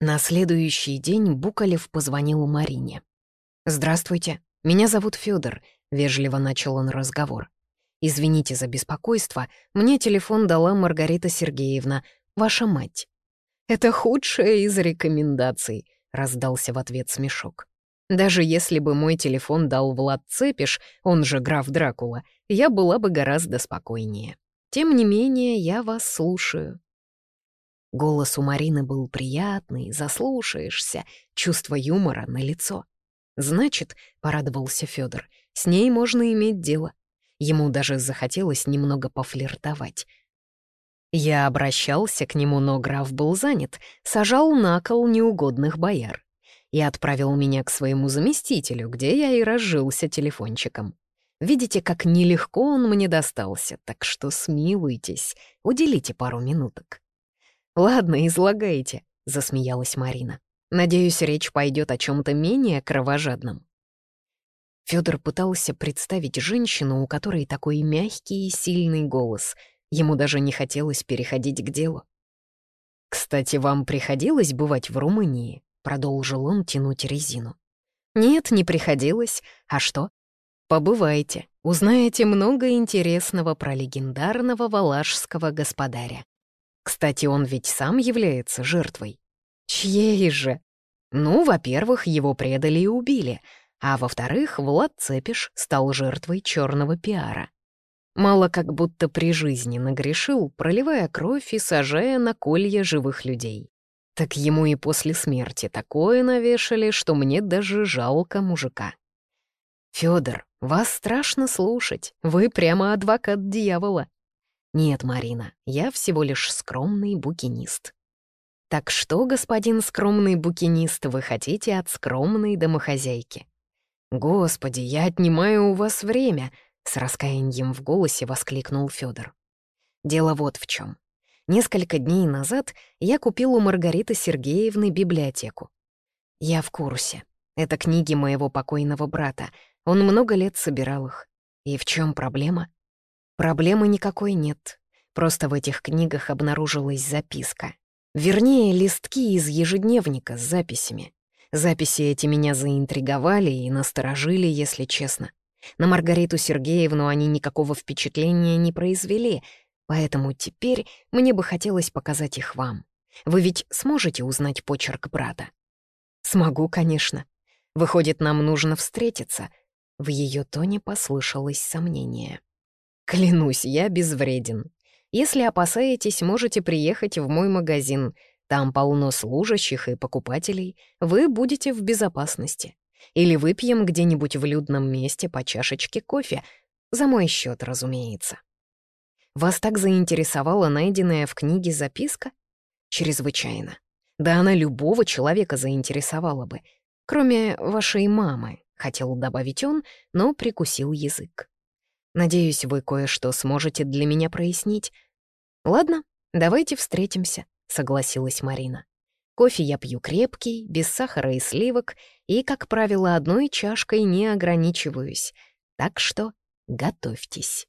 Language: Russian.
На следующий день Букалев позвонил Марине. «Здравствуйте, меня зовут Федор, вежливо начал он разговор. «Извините за беспокойство, мне телефон дала Маргарита Сергеевна, ваша мать». «Это худшая из рекомендаций», — раздался в ответ смешок. «Даже если бы мой телефон дал Влад Цепиш, он же граф Дракула, я была бы гораздо спокойнее. Тем не менее, я вас слушаю». Голос у Марины был приятный, заслушаешься, чувство юмора на лицо. Значит, порадовался Федор, с ней можно иметь дело. Ему даже захотелось немного пофлиртовать. Я обращался к нему, но граф был занят, сажал на кол неугодных бояр и отправил меня к своему заместителю, где я и разжился телефончиком. Видите, как нелегко он мне достался, так что смилуйтесь, уделите пару минуток. «Ладно, излагайте», — засмеялась Марина. «Надеюсь, речь пойдет о чем то менее кровожадном». Федор пытался представить женщину, у которой такой мягкий и сильный голос. Ему даже не хотелось переходить к делу. «Кстати, вам приходилось бывать в Румынии?» — продолжил он тянуть резину. «Нет, не приходилось. А что?» «Побывайте, узнаете много интересного про легендарного валашского господаря. Кстати, он ведь сам является жертвой. Чьей же? Ну, во-первых, его предали и убили, а во-вторых, Влад Цепиш стал жертвой черного пиара. Мало как будто при жизни нагрешил, проливая кровь и сажая на колья живых людей. Так ему и после смерти такое навешали, что мне даже жалко мужика. Федор, вас страшно слушать, вы прямо адвокат дьявола. Нет, Марина, я всего лишь скромный букинист. Так что, господин скромный букинист, вы хотите от скромной домохозяйки? Господи, я отнимаю у вас время, с раскаянием в голосе воскликнул Федор. Дело вот в чем. Несколько дней назад я купил у Маргариты Сергеевны библиотеку. Я в курсе. Это книги моего покойного брата. Он много лет собирал их. И в чем проблема? Проблемы никакой нет. Просто в этих книгах обнаружилась записка. Вернее, листки из ежедневника с записями. Записи эти меня заинтриговали и насторожили, если честно. На Маргариту Сергеевну они никакого впечатления не произвели, поэтому теперь мне бы хотелось показать их вам. Вы ведь сможете узнать почерк брата? Смогу, конечно. Выходит, нам нужно встретиться. В ее тоне послышалось сомнение. Клянусь, я безвреден. Если опасаетесь, можете приехать в мой магазин. Там полно служащих и покупателей. Вы будете в безопасности. Или выпьем где-нибудь в людном месте по чашечке кофе. За мой счет, разумеется. Вас так заинтересовала найденная в книге записка? Чрезвычайно. Да она любого человека заинтересовала бы. Кроме вашей мамы, хотел добавить он, но прикусил язык. Надеюсь, вы кое-что сможете для меня прояснить. Ладно, давайте встретимся, согласилась Марина. Кофе я пью крепкий, без сахара и сливок, и, как правило, одной чашкой не ограничиваюсь. Так что готовьтесь.